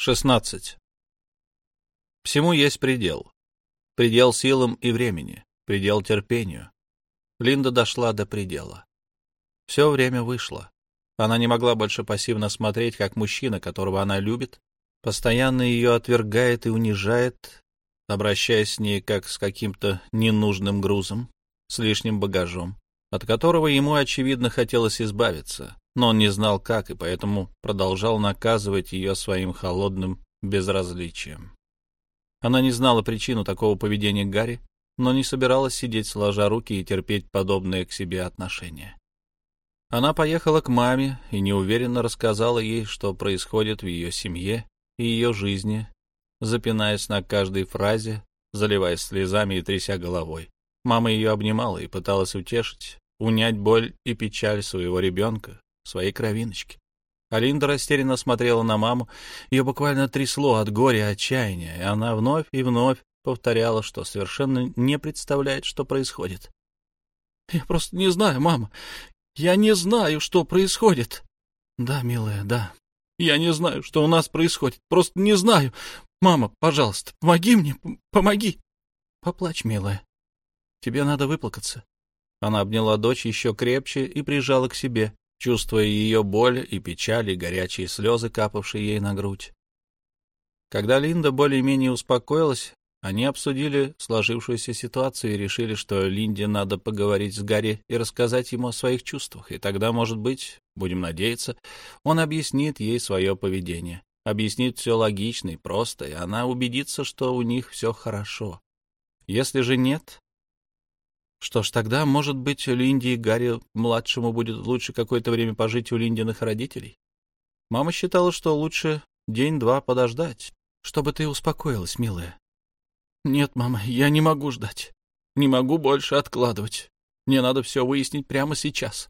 16. Всему есть предел. Предел силам и времени, предел терпению. Линда дошла до предела. Все время вышло. Она не могла больше пассивно смотреть, как мужчина, которого она любит, постоянно ее отвергает и унижает, обращаясь с ней как с каким-то ненужным грузом, с лишним багажом, от которого ему, очевидно, хотелось избавиться, но он не знал как, и поэтому продолжал наказывать ее своим холодным безразличием. Она не знала причину такого поведения Гарри, но не собиралась сидеть сложа руки и терпеть подобное к себе отношение. Она поехала к маме и неуверенно рассказала ей, что происходит в ее семье и ее жизни, запинаясь на каждой фразе, заливаясь слезами и тряся головой. Мама ее обнимала и пыталась утешить, унять боль и печаль своего ребенка, своей кровиночки. Алинда растерянно смотрела на маму. Ее буквально трясло от горя и отчаяния, и она вновь и вновь повторяла, что совершенно не представляет, что происходит. — Я просто не знаю, мама. Я не знаю, что происходит. — Да, милая, да. Я не знаю, что у нас происходит. Просто не знаю. Мама, пожалуйста, помоги мне, помоги. — Поплачь, милая. Тебе надо выплакаться. Она обняла дочь еще крепче и прижала к себе чувствуя ее боль и печаль и горячие слезы, капавшие ей на грудь. Когда Линда более-менее успокоилась, они обсудили сложившуюся ситуацию и решили, что Линде надо поговорить с Гарри и рассказать ему о своих чувствах, и тогда, может быть, будем надеяться, он объяснит ей свое поведение, объяснит все логично и просто, и она убедится, что у них все хорошо. Если же нет, что ж, тогда, может быть, Линде и Гарри младшему будет лучше какое-то время пожить у Линдиных родителей. Мама считала, что лучше день-два подождать, чтобы ты успокоилась, милая. Нет, мама, я не могу ждать. Не могу больше откладывать. Мне надо все выяснить прямо сейчас.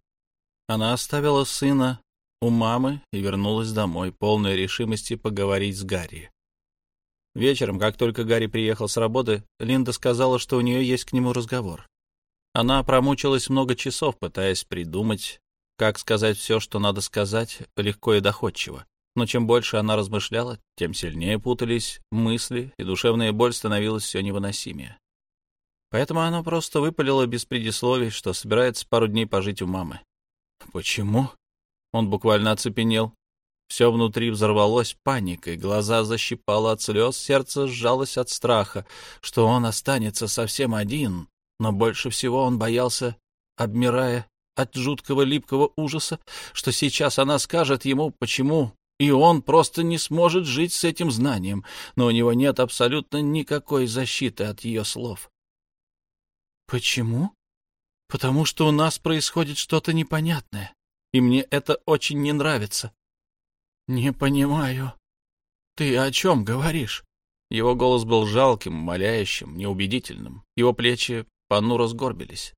Она оставила сына у мамы и вернулась домой, полной решимости поговорить с Гарри. Вечером, как только Гарри приехал с работы, Линда сказала, что у нее есть к нему разговор. Она промучилась много часов, пытаясь придумать, как сказать все, что надо сказать, легко и доходчиво. Но чем больше она размышляла, тем сильнее путались мысли, и душевная боль становилась все невыносимее. Поэтому она просто выпалила без предисловий, что собирается пару дней пожить у мамы. «Почему?» Он буквально оцепенел. Все внутри взорвалось паникой, глаза защипало от слез, сердце сжалось от страха, что он останется совсем один, но больше всего он боялся, обмирая от жуткого липкого ужаса, что сейчас она скажет ему, почему, и он просто не сможет жить с этим знанием, но у него нет абсолютно никакой защиты от ее слов. «Почему?» «Потому что у нас происходит что-то непонятное, и мне это очень не нравится». «Не понимаю. Ты о чем говоришь?» Его голос был жалким, молящим, неубедительным. Его плечи понуро сгорбились.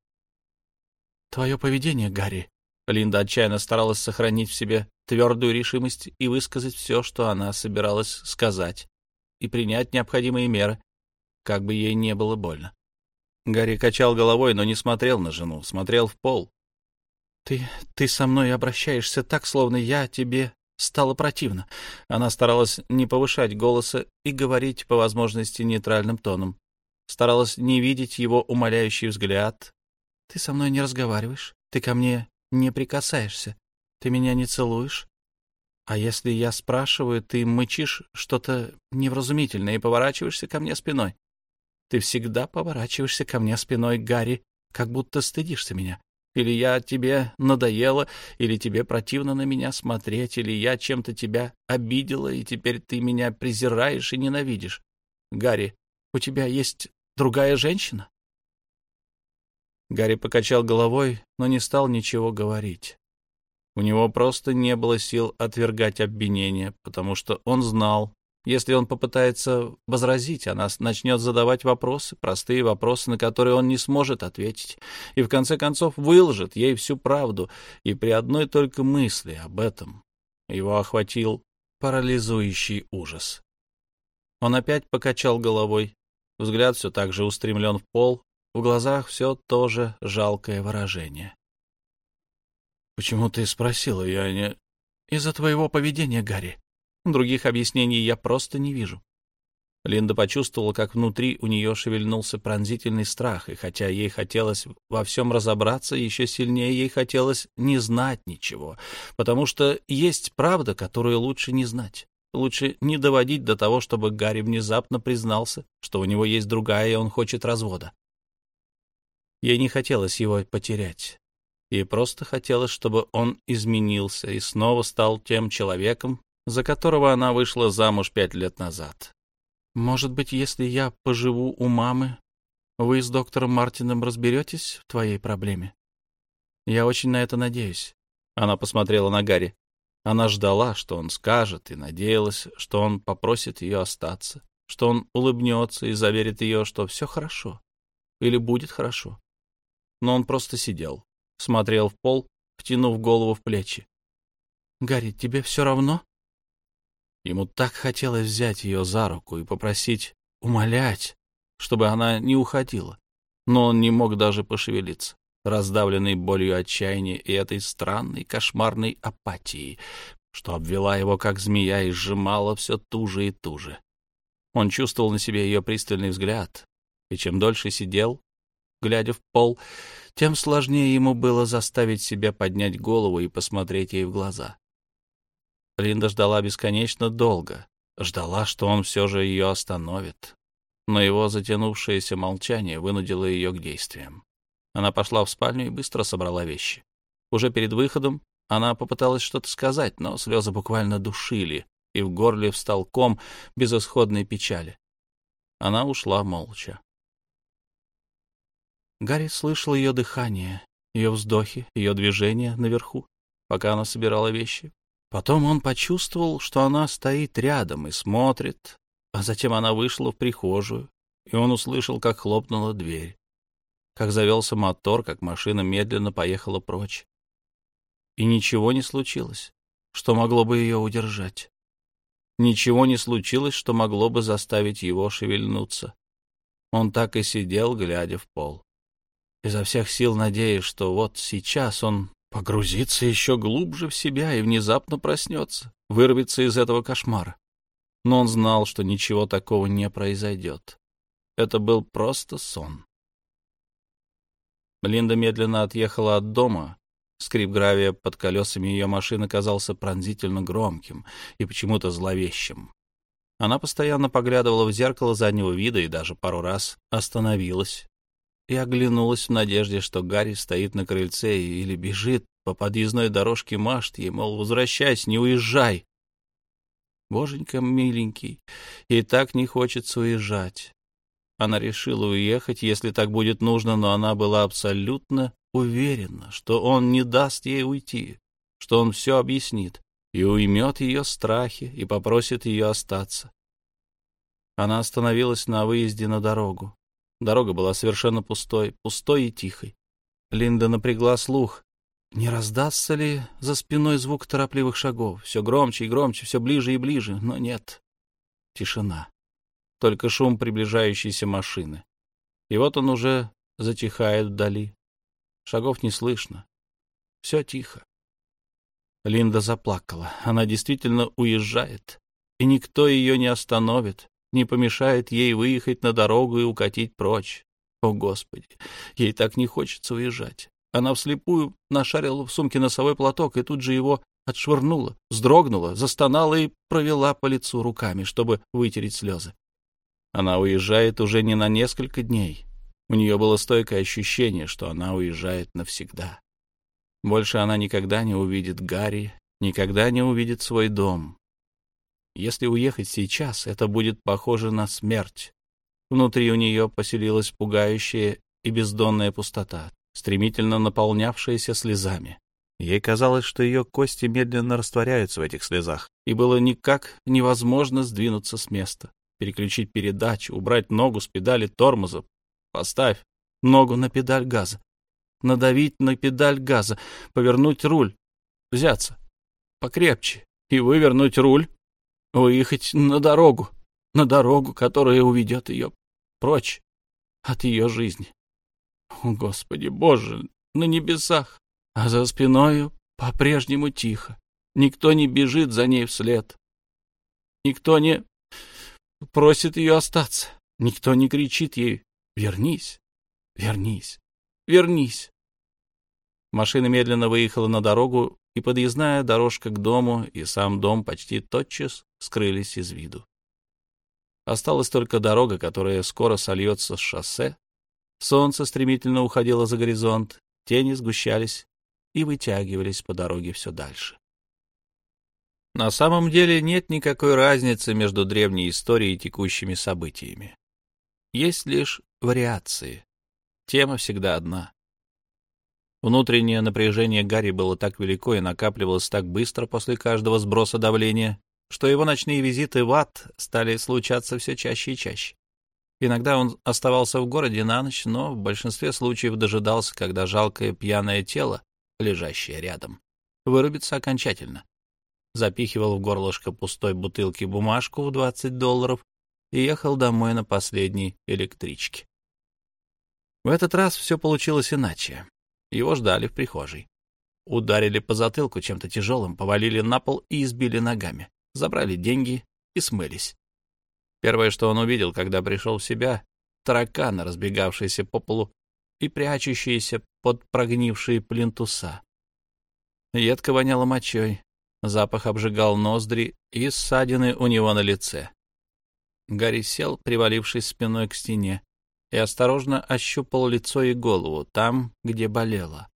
«Твое поведение, Гарри...» Линда отчаянно старалась сохранить в себе твердую решимость и высказать все, что она собиралась сказать, и принять необходимые меры, как бы ей не было больно. Гарри качал головой, но не смотрел на жену, смотрел в пол. «Ты... ты со мной обращаешься так, словно я тебе стало противно». Она старалась не повышать голоса и говорить по возможности нейтральным тоном, старалась не видеть его умоляющий взгляд. «Ты со мной не разговариваешь, ты ко мне не прикасаешься, ты меня не целуешь. А если я спрашиваю, ты мычишь что-то невразумительное и поворачиваешься ко мне спиной. Ты всегда поворачиваешься ко мне спиной, Гарри, как будто стыдишься меня. Или я тебе надоела, или тебе противно на меня смотреть, или я чем-то тебя обидела, и теперь ты меня презираешь и ненавидишь. Гарри, у тебя есть другая женщина? Гарри покачал головой, но не стал ничего говорить. У него просто не было сил отвергать обвинения, потому что он знал, если он попытается возразить, она начнет задавать вопросы, простые вопросы, на которые он не сможет ответить, и в конце концов выложит ей всю правду, и при одной только мысли об этом его охватил парализующий ужас. Он опять покачал головой, Взгляд все так же устремлен в пол, в глазах все то же жалкое выражение. — Почему ты спросила? Я не... — Из-за твоего поведения, Гарри. Других объяснений я просто не вижу. Линда почувствовала, как внутри у нее шевельнулся пронзительный страх, и хотя ей хотелось во всем разобраться, еще сильнее ей хотелось не знать ничего, потому что есть правда, которую лучше не знать. Лучше не доводить до того, чтобы Гарри внезапно признался, что у него есть другая, и он хочет развода. Ей не хотелось его потерять. Ей просто хотелось, чтобы он изменился и снова стал тем человеком, за которого она вышла замуж пять лет назад. Может быть, если я поживу у мамы, вы с доктором Мартином разберетесь в твоей проблеме? Я очень на это надеюсь. Она посмотрела на Гарри. Она ждала, что он скажет, и надеялась, что он попросит ее остаться, что он улыбнется и заверит ее, что все хорошо или будет хорошо. Но он просто сидел, смотрел в пол, втянув голову в плечи. — Гарри, тебе все равно? Ему так хотелось взять ее за руку и попросить, умолять, чтобы она не уходила. Но он не мог даже пошевелиться, раздавленный болью отчаяния и этой странной кошмарной апатией, что обвела его как змея и сжимала все туже и туже. Он чувствовал на себе ее пристальный взгляд, и чем дольше сидел, глядя в пол, тем сложнее ему было заставить себя поднять голову и посмотреть ей в глаза. Линда ждала бесконечно долго, ждала, что он все же ее остановит. Но его затянувшееся молчание вынудило ее к действиям. Она пошла в спальню и быстро собрала вещи. Уже перед выходом она попыталась что-то сказать, но слезы буквально душили, и в горле встал ком безысходной печали. Она ушла молча. Гарри слышал ее дыхание, ее вздохи, ее движения наверху, пока она собирала вещи, Потом он почувствовал, что она стоит рядом и смотрит, а затем она вышла в прихожую, и он услышал, как хлопнула дверь, как завелся мотор, как машина медленно поехала прочь. И ничего не случилось, что могло бы ее удержать. Ничего не случилось, что могло бы заставить его шевельнуться. Он так и сидел, глядя в пол. Изо всех сил надеясь, что вот сейчас он погрузиться еще глубже в себя и внезапно проснется, вырвется из этого кошмара. Но он знал, что ничего такого не произойдет. Это был просто сон. Линда медленно отъехала от дома. Скрип гравия под колесами ее машины казался пронзительно громким и почему-то зловещим. Она постоянно поглядывала в зеркало заднего вида и даже пару раз остановилась, и оглянулась в надежде, что Гарри стоит на крыльце или бежит по подъездной дорожке машт ей, мол, возвращайся, не уезжай. Боженька миленький, ей так не хочется уезжать. Она решила уехать, если так будет нужно, но она была абсолютно уверена, что он не даст ей уйти, что он все объяснит и уймет ее страхи и попросит ее остаться. Она остановилась на выезде на дорогу. Дорога была совершенно пустой, пустой и тихой. Линда напрягла слух. Не раздастся ли за спиной звук торопливых шагов? Все громче и громче, все ближе и ближе, но нет. Тишина. Только шум приближающейся машины. И вот он уже затихает вдали. Шагов не слышно. Все тихо. Линда заплакала. Она действительно уезжает, и никто ее не остановит не помешает ей выехать на дорогу и укатить прочь. О, Господи, ей так не хочется уезжать. Она вслепую нашарила в сумке носовой платок и тут же его отшвырнула, вздрогнула, застонала и провела по лицу руками, чтобы вытереть слезы. Она уезжает уже не на несколько дней. У нее было стойкое ощущение, что она уезжает навсегда. Больше она никогда не увидит Гарри, никогда не увидит свой дом, если уехать сейчас, это будет похоже на смерть. Внутри у нее поселилась пугающая и бездонная пустота, стремительно наполнявшаяся слезами. Ей казалось, что ее кости медленно растворяются в этих слезах, и было никак невозможно сдвинуться с места, переключить передачу, убрать ногу с педали тормоза. Поставь ногу на педаль газа, надавить на педаль газа, повернуть руль, взяться покрепче и вывернуть руль выехать на дорогу, на дорогу, которая уведет ее прочь от ее жизни. О, Господи Боже, на небесах, а за спиною по-прежнему тихо. Никто не бежит за ней вслед. Никто не просит ее остаться. Никто не кричит ей «Вернись! Вернись! Вернись!» Машина медленно выехала на дорогу, и подъездная дорожка к дому и сам дом почти тотчас скрылись из виду. Осталась только дорога, которая скоро сольется с шоссе. Солнце стремительно уходило за горизонт, тени сгущались и вытягивались по дороге все дальше. На самом деле нет никакой разницы между древней историей и текущими событиями. Есть лишь вариации. Тема всегда одна. Внутреннее напряжение Гарри было так велико и накапливалось так быстро после каждого сброса давления, что его ночные визиты в ад стали случаться все чаще и чаще. Иногда он оставался в городе на ночь, но в большинстве случаев дожидался, когда жалкое пьяное тело, лежащее рядом, вырубится окончательно. Запихивал в горлышко пустой бутылки бумажку в 20 долларов и ехал домой на последней электричке. В этот раз все получилось иначе. Его ждали в прихожей. Ударили по затылку чем-то тяжелым, повалили на пол и избили ногами. Забрали деньги и смылись. Первое, что он увидел, когда пришел в себя, тараканы, разбегавшиеся по полу и прячущиеся под прогнившие плинтуса. Едко воняло мочой, запах обжигал ноздри и ссадины у него на лице. Гарри сел, привалившись спиной к стене, и осторожно ощупал лицо и голову, там, где болело.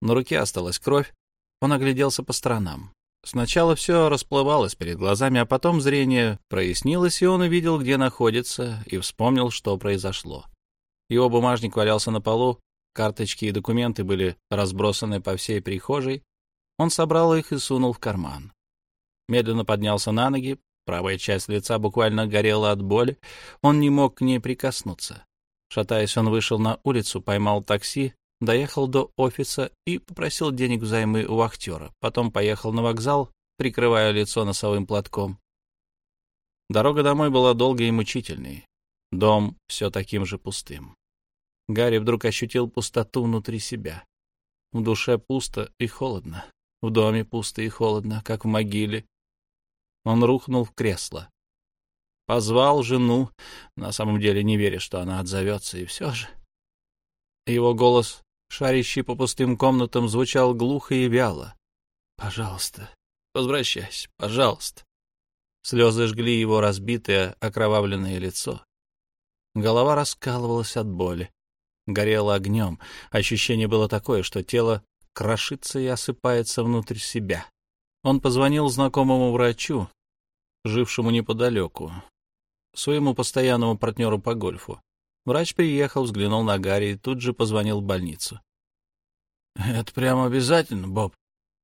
На руке осталась кровь, он огляделся по сторонам. Сначала все расплывалось перед глазами, а потом зрение прояснилось, и он увидел, где находится, и вспомнил, что произошло. Его бумажник валялся на полу, карточки и документы были разбросаны по всей прихожей. Он собрал их и сунул в карман. Медленно поднялся на ноги, Правая часть лица буквально горела от боли, он не мог к ней прикоснуться. Шатаясь, он вышел на улицу, поймал такси, доехал до офиса и попросил денег взаймы у вахтера. Потом поехал на вокзал, прикрывая лицо носовым платком. Дорога домой была долгой и мучительной. Дом все таким же пустым. Гарри вдруг ощутил пустоту внутри себя. В душе пусто и холодно. В доме пусто и холодно, как в могиле, он рухнул в кресло. Позвал жену, на самом деле не веря, что она отзовется, и все же. Его голос, шарящий по пустым комнатам, звучал глухо и вяло. «Пожалуйста, возвращайся, пожалуйста». Слезы жгли его разбитое, окровавленное лицо. Голова раскалывалась от боли. Горела огнем. Ощущение было такое, что тело крошится и осыпается внутрь себя. Он позвонил знакомому врачу, жившему неподалеку, своему постоянному партнеру по гольфу. Врач приехал, взглянул на Гарри и тут же позвонил в больницу. — Это прямо обязательно, Боб?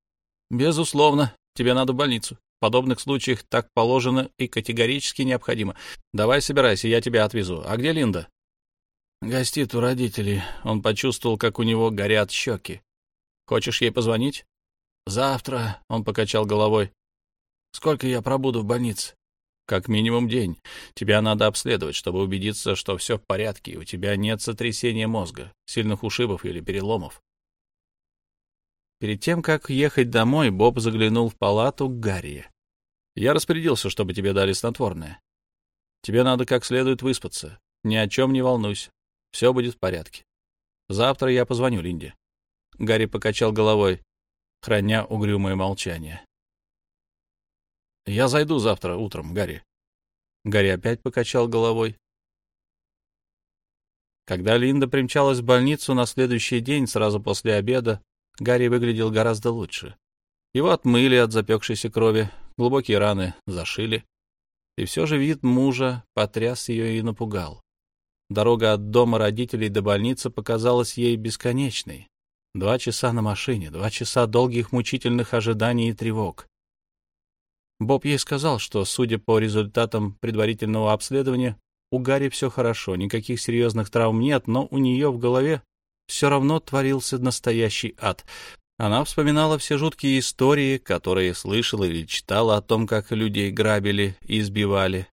— Безусловно. Тебе надо в больницу. В подобных случаях так положено и категорически необходимо. Давай собирайся, я тебя отвезу. А где Линда? — Гостит у родителей. Он почувствовал, как у него горят щеки. — Хочешь ей позвонить? Завтра, — он покачал головой. Сколько я пробуду в больнице? Как минимум день. Тебя надо обследовать, чтобы убедиться, что все в порядке, и у тебя нет сотрясения мозга, сильных ушибов или переломов. Перед тем, как ехать домой, Боб заглянул в палату к Гарри. Я распорядился, чтобы тебе дали снотворное. Тебе надо как следует выспаться. Ни о чем не волнуйся. Все будет в порядке. Завтра я позвоню Линде. Гарри покачал головой храня угрюмое молчание. «Я зайду завтра утром, Гарри». Гарри опять покачал головой. Когда Линда примчалась в больницу на следующий день, сразу после обеда, Гарри выглядел гораздо лучше. Его отмыли от запекшейся крови, глубокие раны зашили. И все же вид мужа потряс ее и напугал. Дорога от дома родителей до больницы показалась ей бесконечной. Два часа на машине, два часа долгих мучительных ожиданий и тревог. Боб ей сказал, что, судя по результатам предварительного обследования, у Гарри все хорошо, никаких серьезных травм нет, но у нее в голове все равно творился настоящий ад. Она вспоминала все жуткие истории, которые слышала или читала о том, как людей грабили и избивали.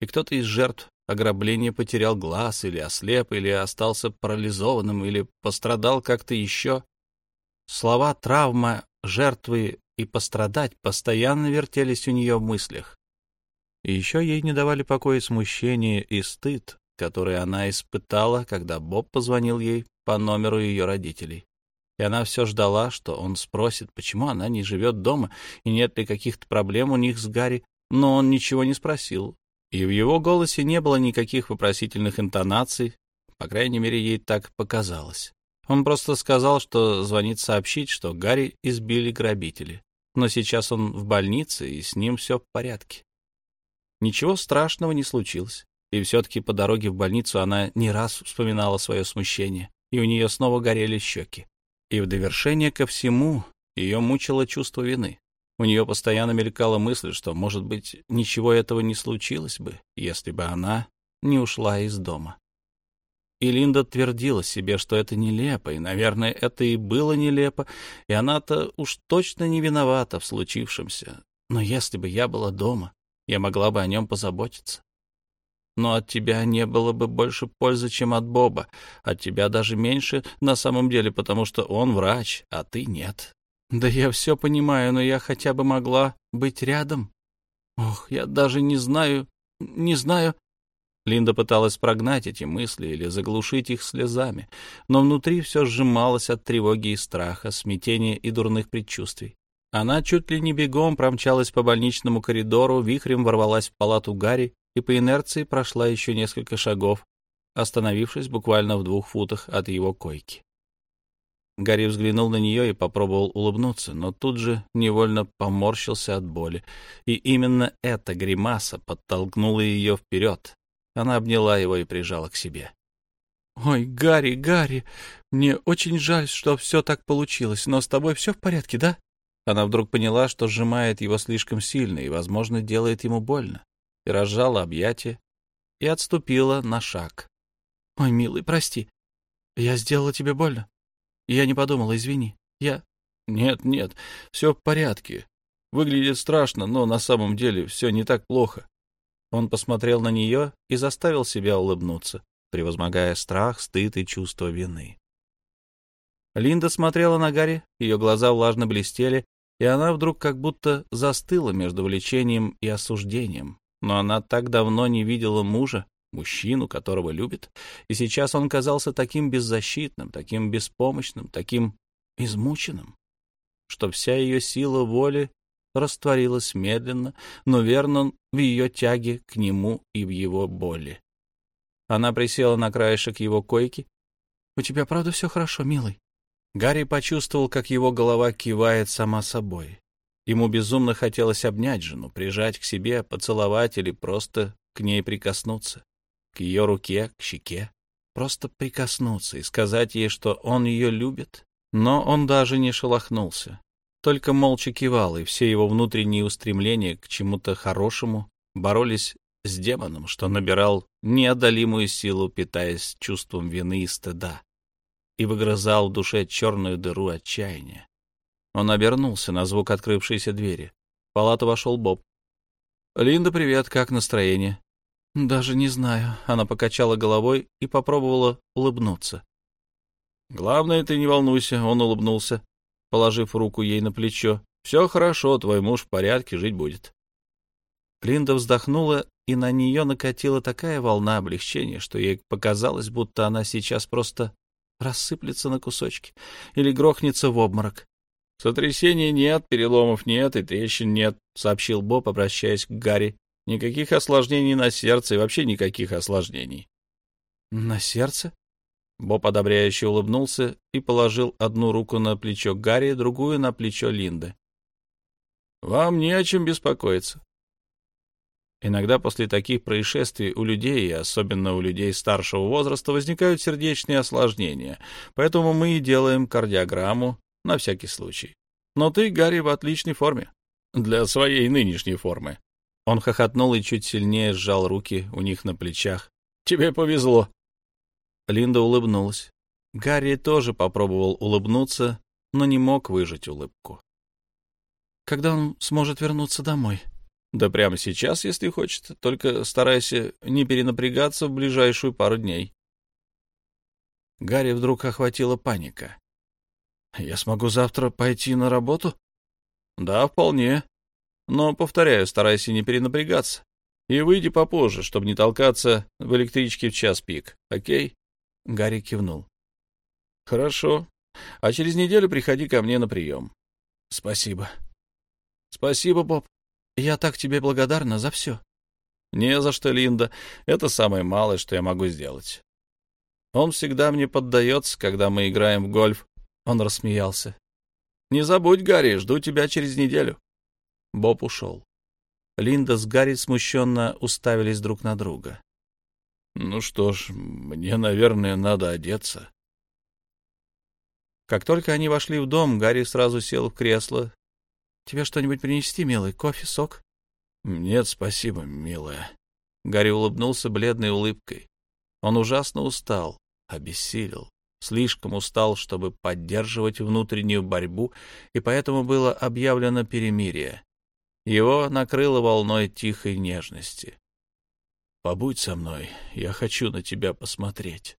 И кто-то из жертв ограбления потерял глаз или ослеп, или остался парализованным, или пострадал как-то еще. Слова «травма», «жертвы» и «пострадать» постоянно вертелись у нее в мыслях. И еще ей не давали покоя смущение и стыд, которые она испытала, когда Боб позвонил ей по номеру ее родителей. И она все ждала, что он спросит, почему она не живет дома и нет ли каких-то проблем у них с Гарри, но он ничего не спросил. И в его голосе не было никаких вопросительных интонаций, по крайней мере, ей так показалось. Он просто сказал, что звонит сообщить, что Гарри избили грабители. Но сейчас он в больнице, и с ним все в порядке. Ничего страшного не случилось. И все-таки по дороге в больницу она не раз вспоминала свое смущение, и у нее снова горели щеки. И в довершение ко всему ее мучило чувство вины. У нее постоянно мелькала мысль, что, может быть, ничего этого не случилось бы, если бы она не ушла из дома. И Линда твердила себе, что это нелепо, и, наверное, это и было нелепо, и она-то уж точно не виновата в случившемся. Но если бы я была дома, я могла бы о нем позаботиться но от тебя не было бы больше пользы, чем от Боба. От тебя даже меньше на самом деле, потому что он врач, а ты нет. Да я все понимаю, но я хотя бы могла быть рядом. Ох, я даже не знаю, не знаю. Линда пыталась прогнать эти мысли или заглушить их слезами, но внутри все сжималось от тревоги и страха, смятения и дурных предчувствий. Она чуть ли не бегом промчалась по больничному коридору, вихрем ворвалась в палату Гарри и по инерции прошла еще несколько шагов, остановившись буквально в двух футах от его койки. Гарри взглянул на нее и попробовал улыбнуться, но тут же невольно поморщился от боли. И именно эта гримаса подтолкнула ее вперед. Она обняла его и прижала к себе. «Ой, Гарри, Гарри, мне очень жаль, что все так получилось, но с тобой все в порядке, да?» Она вдруг поняла, что сжимает его слишком сильно и, возможно, делает ему больно и разжала объятия, и отступила на шаг. — Ой, милый, прости. Я сделала тебе больно. Я не подумала, извини. Я... — Нет, нет, все в порядке. Выглядит страшно, но на самом деле все не так плохо. Он посмотрел на нее и заставил себя улыбнуться, превозмогая страх, стыд и чувство вины. Линда смотрела на Гарри, ее глаза влажно блестели, и она вдруг как будто застыла между влечением и осуждением но она так давно не видела мужа, мужчину, которого любит, и сейчас он казался таким беззащитным, таким беспомощным, таким измученным, что вся ее сила воли растворилась медленно, но верно в ее тяге к нему и в его боли. Она присела на краешек его койки. — У тебя правда все хорошо, милый? Гарри почувствовал, как его голова кивает сама собой. Ему безумно хотелось обнять жену, прижать к себе, поцеловать или просто к ней прикоснуться. К ее руке, к щеке. Просто прикоснуться и сказать ей, что он ее любит. Но он даже не шелохнулся. Только молча кивал, и все его внутренние устремления к чему-то хорошему боролись с демоном, что набирал неодолимую силу, питаясь чувством вины и стыда, и выгрызал в душе черную дыру отчаяния. Он обернулся на звук открывшейся двери. В палату вошел Боб. «Линда, привет, как настроение?» «Даже не знаю». Она покачала головой и попробовала улыбнуться. «Главное, ты не волнуйся», — он улыбнулся, положив руку ей на плечо. «Все хорошо, твой муж в порядке, жить будет». Линда вздохнула, и на нее накатила такая волна облегчения, что ей показалось, будто она сейчас просто рассыплется на кусочки или грохнется в обморок. «Сотрясений нет, переломов нет и трещин нет», — сообщил Боб, обращаясь к Гарри. «Никаких осложнений на сердце и вообще никаких осложнений». «На сердце?» Боб одобряюще улыбнулся и положил одну руку на плечо Гарри, другую на плечо Линды. «Вам не о чем беспокоиться». Иногда после таких происшествий у людей, особенно у людей старшего возраста, возникают сердечные осложнения, поэтому мы и делаем кардиограмму на всякий случай. Но ты, Гарри, в отличной форме. Для своей нынешней формы. Он хохотнул и чуть сильнее сжал руки у них на плечах. Тебе повезло. Линда улыбнулась. Гарри тоже попробовал улыбнуться, но не мог выжать улыбку. Когда он сможет вернуться домой? Да прямо сейчас, если хочет. Только старайся не перенапрягаться в ближайшую пару дней. Гарри вдруг охватила паника. Я смогу завтра пойти на работу? Да, вполне. Но, повторяю, старайся не перенапрягаться. И выйди попозже, чтобы не толкаться в электричке в час пик, окей? Гарри кивнул. Хорошо. А через неделю приходи ко мне на прием. Спасибо. Спасибо, Боб. Я так тебе благодарна за все. Не за что, Линда. Это самое малое, что я могу сделать. Он всегда мне поддается, когда мы играем в гольф. Он рассмеялся. Не забудь, Гарри, жду тебя через неделю. Боб ушел. Линда с Гарри смущенно уставились друг на друга. Ну что ж, мне, наверное, надо одеться. Как только они вошли в дом, Гарри сразу сел в кресло. — Тебе что-нибудь принести, милый? Кофе, сок? — Нет, спасибо, милая. Гарри улыбнулся бледной улыбкой. Он ужасно устал, обессилел, слишком устал, чтобы поддерживать внутреннюю борьбу, и поэтому было объявлено перемирие. Его накрыло волной тихой нежности. «Побудь со мной, я хочу на тебя посмотреть».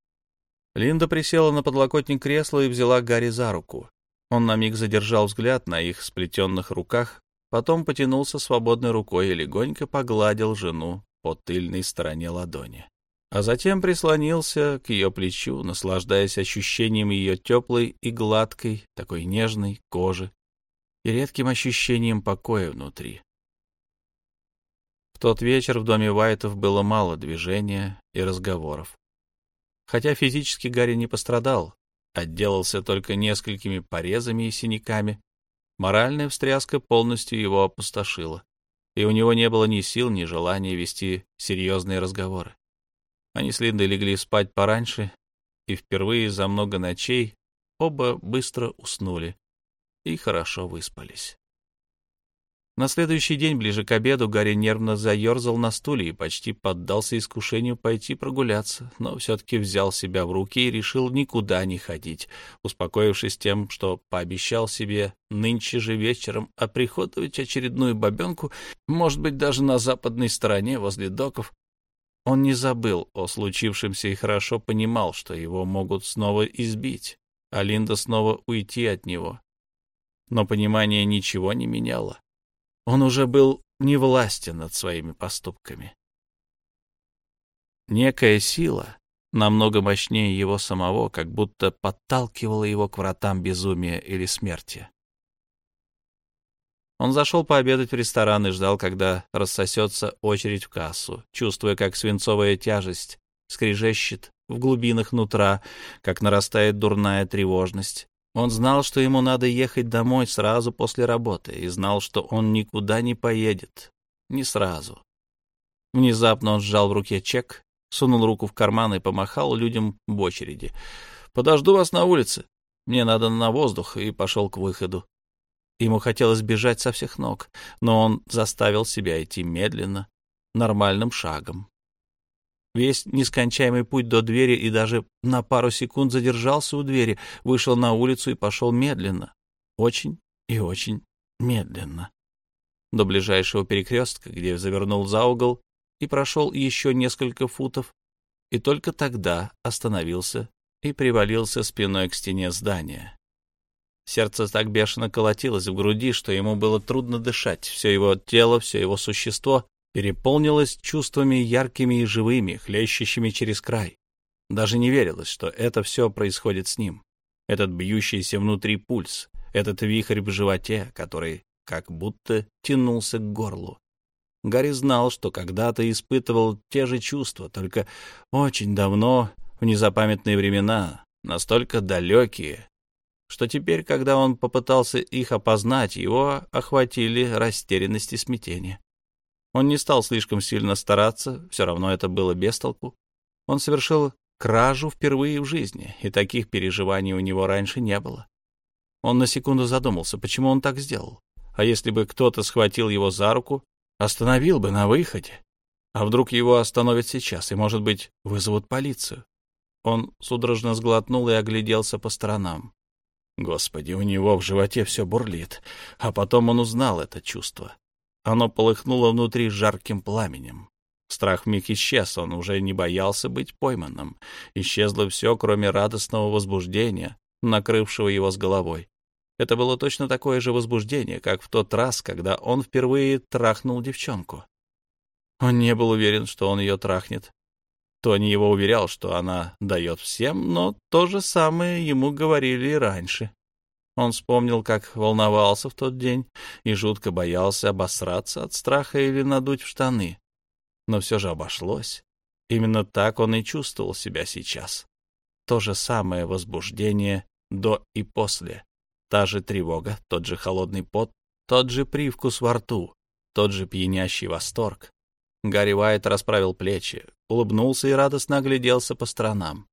Линда присела на подлокотник кресла и взяла Гарри за руку. Он на миг задержал взгляд на их сплетенных руках, потом потянулся свободной рукой и легонько погладил жену по тыльной стороне ладони. А затем прислонился к ее плечу, наслаждаясь ощущением ее теплой и гладкой, такой нежной кожи и редким ощущением покоя внутри. В тот вечер в доме Вайтов было мало движения и разговоров. Хотя физически Гарри не пострадал, отделался только несколькими порезами и синяками, моральная встряска полностью его опустошила, и у него не было ни сил, ни желания вести серьезные разговоры. Они с Линдой легли спать пораньше, и впервые за много ночей оба быстро уснули, и хорошо выспались. На следующий день, ближе к обеду, Гарри нервно заерзал на стуле и почти поддался искушению пойти прогуляться, но все-таки взял себя в руки и решил никуда не ходить, успокоившись тем, что пообещал себе нынче же вечером оприходовать очередную бабенку, может быть, даже на западной стороне, возле доков. Он не забыл о случившемся и хорошо понимал, что его могут снова избить, а Линда снова уйти от него, но понимание ничего не меняло. Он уже был не властен над своими поступками. Некая сила, намного мощнее его самого, как будто подталкивала его к вратам безумия или смерти. Он зашел пообедать в ресторан и ждал, когда рассосется очередь в кассу, чувствуя, как свинцовая тяжесть скрежещет в глубинах нутра, как нарастает дурная тревожность, он знал, что ему надо ехать домой сразу после работы, и знал, что он никуда не поедет. Не сразу. Внезапно он сжал в руке чек, сунул руку в карман и помахал людям в очереди. «Подожду вас на улице. Мне надо на воздух», и пошел к выходу. Ему хотелось бежать со всех ног, но он заставил себя идти медленно, нормальным шагом. Весь нескончаемый путь до двери и даже на пару секунд задержался у двери, вышел на улицу и пошел медленно. Очень и очень медленно. До ближайшего перекрестка, где завернул за угол и прошел еще несколько футов, и только тогда остановился и привалился спиной к стене здания. Сердце так бешено колотилось в груди, что ему было трудно дышать. Все его тело, все его существо переполнилось чувствами яркими и живыми, хлещущими через край. Даже не верилось, что это все происходит с ним. Этот бьющийся внутри пульс, этот вихрь в животе, который как будто тянулся к горлу. Гарри знал, что когда-то испытывал те же чувства, только очень давно, в незапамятные времена, настолько далекие, что теперь, когда он попытался их опознать, его охватили растерянность и смятение. Он не стал слишком сильно стараться, все равно это было без толку. Он совершил кражу впервые в жизни, и таких переживаний у него раньше не было. Он на секунду задумался, почему он так сделал. А если бы кто-то схватил его за руку, остановил бы на выходе? А вдруг его остановят сейчас и, может быть, вызовут полицию? Он судорожно сглотнул и огляделся по сторонам. Господи, у него в животе все бурлит. А потом он узнал это чувство. Оно полыхнуло внутри жарким пламенем. Страх вмиг исчез, он уже не боялся быть пойманным. Исчезло все, кроме радостного возбуждения, накрывшего его с головой. Это было точно такое же возбуждение, как в тот раз, когда он впервые трахнул девчонку. Он не был уверен, что он ее трахнет. Тони его уверял, что она дает всем, но то же самое ему говорили и раньше. Он вспомнил, как волновался в тот день и жутко боялся обосраться от страха или надуть в штаны. Но все же обошлось. Именно так он и чувствовал себя сейчас. То же самое возбуждение до и после. Та же тревога, тот же холодный пот, тот же привкус во рту, тот же пьянящий восторг. Гарри Уайт расправил плечи, улыбнулся и радостно огляделся по сторонам.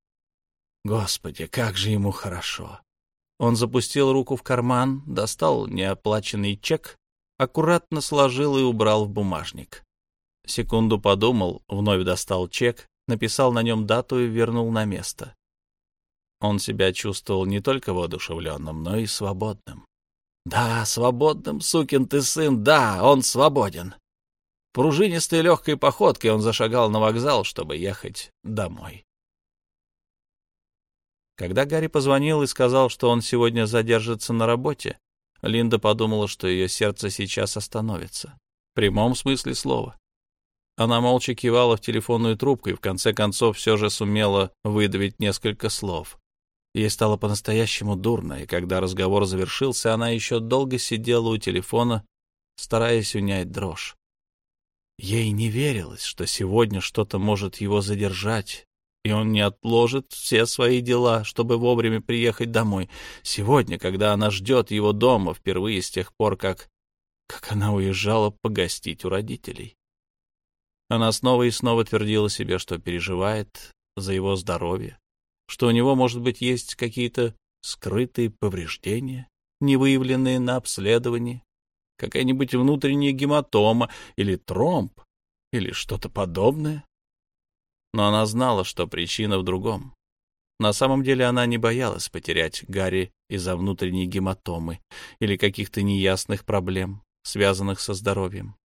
Господи, как же ему хорошо! Он запустил руку в карман, достал неоплаченный чек, аккуратно сложил и убрал в бумажник. Секунду подумал, вновь достал чек, написал на нем дату и вернул на место. Он себя чувствовал не только воодушевленным, но и свободным. Да, свободным, сукин ты сын, да, он свободен. Пружинистой легкой походкой он зашагал на вокзал, чтобы ехать домой. Когда Гарри позвонил и сказал, что он сегодня задержится на работе, Линда подумала, что ее сердце сейчас остановится. В прямом смысле слова. Она молча кивала в телефонную трубку и в конце концов все же сумела выдавить несколько слов. Ей стало по-настоящему дурно, и когда разговор завершился, она еще долго сидела у телефона, стараясь унять дрожь. Ей не верилось, что сегодня что-то может его задержать, и он не отложит все свои дела, чтобы вовремя приехать домой. Сегодня, когда она ждет его дома, впервые с тех пор, как... как она уезжала погостить у родителей. Она снова и снова твердила себе, что переживает за его здоровье, что у него, может быть, есть какие-то скрытые повреждения, не выявленные на обследовании, какая-нибудь внутренняя гематома или тромб, или что-то подобное. Но она знала, что причина в другом. На самом деле она не боялась потерять Гарри из-за внутренней гематомы или каких-то неясных проблем, связанных со здоровьем.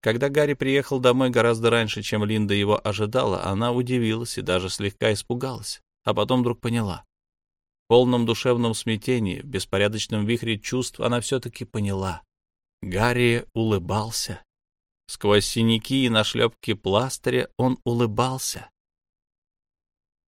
Когда Гарри приехал домой гораздо раньше, чем Линда его ожидала, она удивилась и даже слегка испугалась, а потом вдруг поняла. В полном душевном смятении, в беспорядочном вихре чувств она все-таки поняла. Гарри улыбался. Сквозь синяки и нашлепки пластыря он улыбался.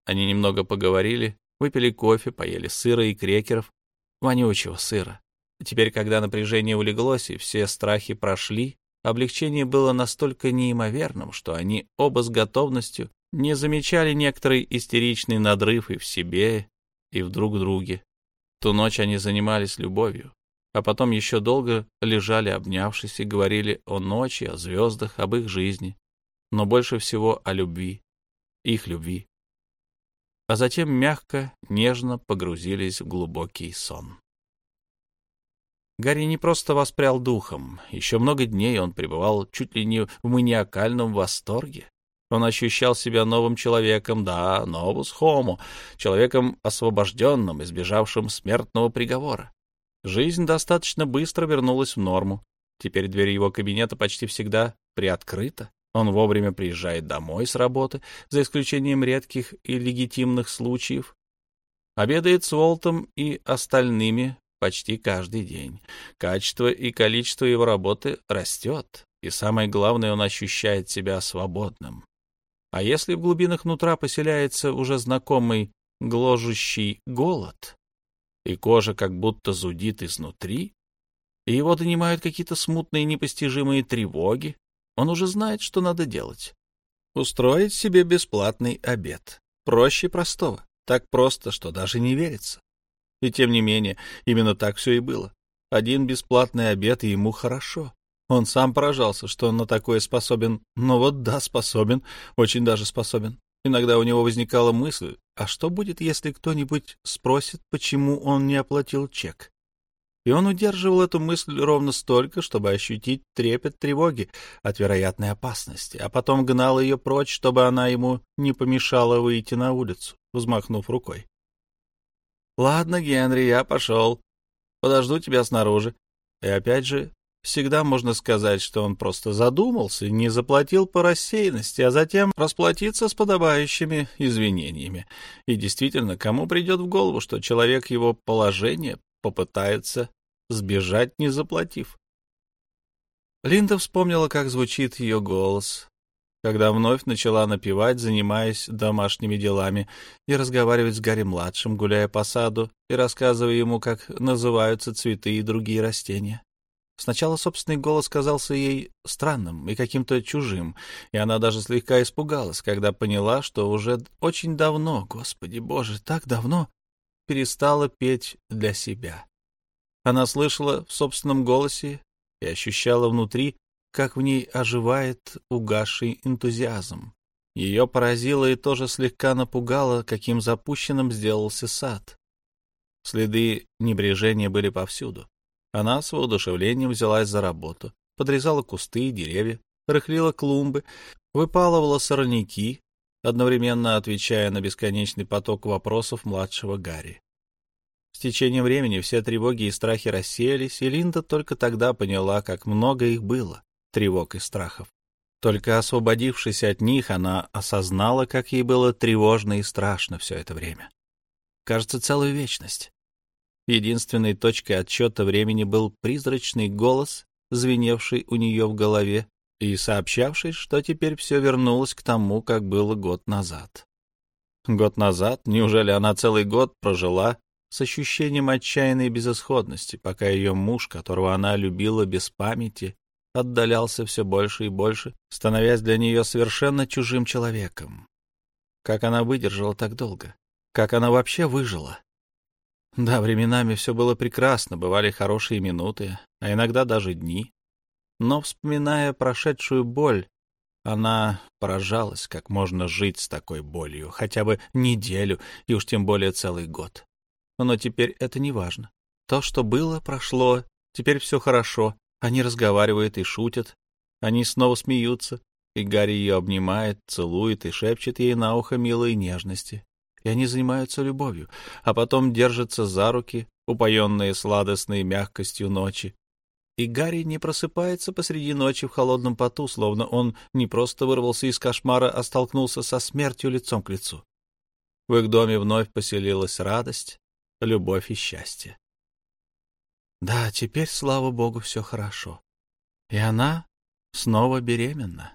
Они немного поговорили, выпили кофе, поели сыра и крекеров, вонючего сыра. Теперь, когда напряжение улеглось и все страхи прошли, облегчение было настолько неимоверным, что они оба с готовностью не замечали некоторый истеричный надрыв и в себе, и в друг друге. Ту ночь они занимались любовью а потом еще долго лежали, обнявшись, и говорили о ночи, о звездах, об их жизни, но больше всего о любви, их любви. А затем мягко, нежно погрузились в глубокий сон. Гарри не просто воспрял духом. Еще много дней он пребывал чуть ли не в маниакальном восторге. Он ощущал себя новым человеком, да, новус хому, человеком освобожденным, избежавшим смертного приговора. Жизнь достаточно быстро вернулась в норму. Теперь дверь его кабинета почти всегда приоткрыта. Он вовремя приезжает домой с работы, за исключением редких и легитимных случаев. Обедает с Волтом и остальными почти каждый день. Качество и количество его работы растет, и самое главное, он ощущает себя свободным. А если в глубинах нутра поселяется уже знакомый гложущий голод, и кожа как будто зудит изнутри, и его донимают какие-то смутные непостижимые тревоги, он уже знает, что надо делать. Устроить себе бесплатный обед. Проще простого. Так просто, что даже не верится. И тем не менее, именно так все и было. Один бесплатный обед, и ему хорошо. Он сам поражался, что он на такое способен. Но вот да, способен, очень даже способен. Иногда у него возникала мысль, а что будет, если кто-нибудь спросит, почему он не оплатил чек? И он удерживал эту мысль ровно столько, чтобы ощутить трепет тревоги от вероятной опасности, а потом гнал ее прочь, чтобы она ему не помешала выйти на улицу, взмахнув рукой. — Ладно, Генри, я пошел. Подожду тебя снаружи. И опять же Всегда можно сказать, что он просто задумался, не заплатил по рассеянности, а затем расплатиться с подобающими извинениями. И действительно, кому придет в голову, что человек его положения попытается сбежать, не заплатив? Линда вспомнила, как звучит ее голос, когда вновь начала напевать, занимаясь домашними делами, и разговаривать с Гарри-младшим, гуляя по саду и рассказывая ему, как называются цветы и другие растения. Сначала собственный голос казался ей странным и каким-то чужим, и она даже слегка испугалась, когда поняла, что уже очень давно, Господи Боже, так давно, перестала петь для себя. Она слышала в собственном голосе и ощущала внутри, как в ней оживает угасший энтузиазм. Ее поразило и тоже слегка напугало, каким запущенным сделался сад. Следы небрежения были повсюду. Она с воодушевлением взялась за работу, подрезала кусты и деревья, рыхлила клумбы, выпалывала сорняки, одновременно отвечая на бесконечный поток вопросов младшего Гарри. С течением времени все тревоги и страхи рассеялись, и Линда только тогда поняла, как много их было, тревог и страхов. Только освободившись от них, она осознала, как ей было тревожно и страшно все это время. Кажется, целую вечность. Единственной точкой отсчета времени был призрачный голос, звеневший у нее в голове и сообщавший, что теперь все вернулось к тому, как было год назад. Год назад? Неужели она целый год прожила с ощущением отчаянной безысходности, пока ее муж, которого она любила без памяти, отдалялся все больше и больше, становясь для нее совершенно чужим человеком? Как она выдержала так долго? Как она вообще выжила? Да, временами все было прекрасно, бывали хорошие минуты, а иногда даже дни. Но, вспоминая прошедшую боль, она поражалась, как можно жить с такой болью, хотя бы неделю и уж тем более целый год. Но теперь это не важно. То, что было, прошло, теперь все хорошо. Они разговаривают и шутят, они снова смеются, и Гарри ее обнимает, целует и шепчет ей на ухо милые нежности и они занимаются любовью, а потом держатся за руки, упоенные сладостной мягкостью ночи. И Гарри не просыпается посреди ночи в холодном поту, словно он не просто вырвался из кошмара, а столкнулся со смертью лицом к лицу. В их доме вновь поселилась радость, любовь и счастье. Да, теперь, слава богу, все хорошо. И она снова беременна.